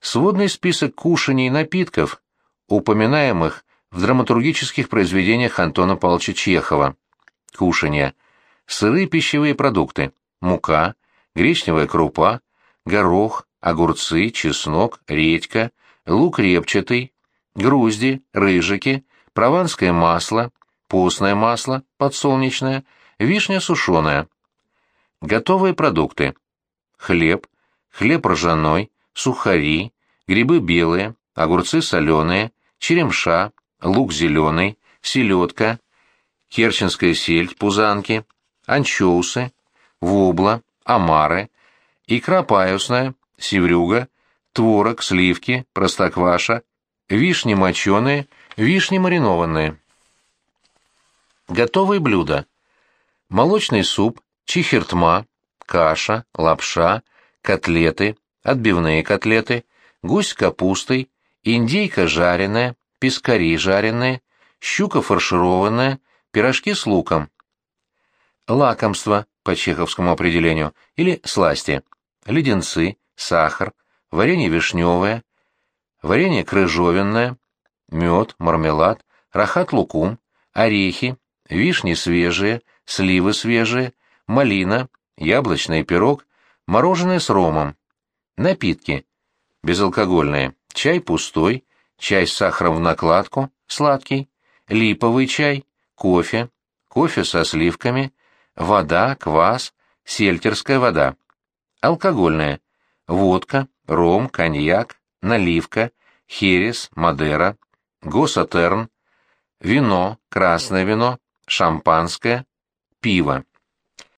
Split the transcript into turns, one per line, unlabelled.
сводный список кушаний и напитков, упоминаемых в драматургических произведениях Антона Павловича Чехова. Кушанья. Сырые пищевые продукты. Мука, гречневая крупа, горох, огурцы, чеснок, редька, лук репчатый, грузди, рыжики, прованское масло, постное масло, подсолнечное, вишня сушеная. Готовые продукты. Хлеб, хлеб ржаной, сухари, грибы белые, огурцы соленые, черемша, лук зеленый, селедка, керченская сельдь, пузанки, анчоусы, вобла, омары, икра паюсная, севрюга, творог, сливки, простокваша, вишни моченые, вишни маринованные. Готовые блюда. Молочный суп, чехертма, каша, лапша, котлеты, отбивные котлеты, гусь с капустой, индейка жареная, пескари жареные, щука фаршированная, пирожки с луком. Лакомство, по чеховскому определению, или сласти. Леденцы, сахар, варенье вишневое, варенье крыжовенное, мед, мармелад, рахат-лукум, орехи, вишни свежие, сливы свежие, малина, яблочный пирог, мороженое с ромом. Напитки. Безалкогольные. Чай пустой, чай с сахаром в накладку, сладкий, липовый чай, кофе, кофе со сливками, вода, квас, сельтерская вода. Алкогольная. Водка, ром, коньяк, наливка, херес, мадера, госатерн, вино, красное вино, шампанское, пиво.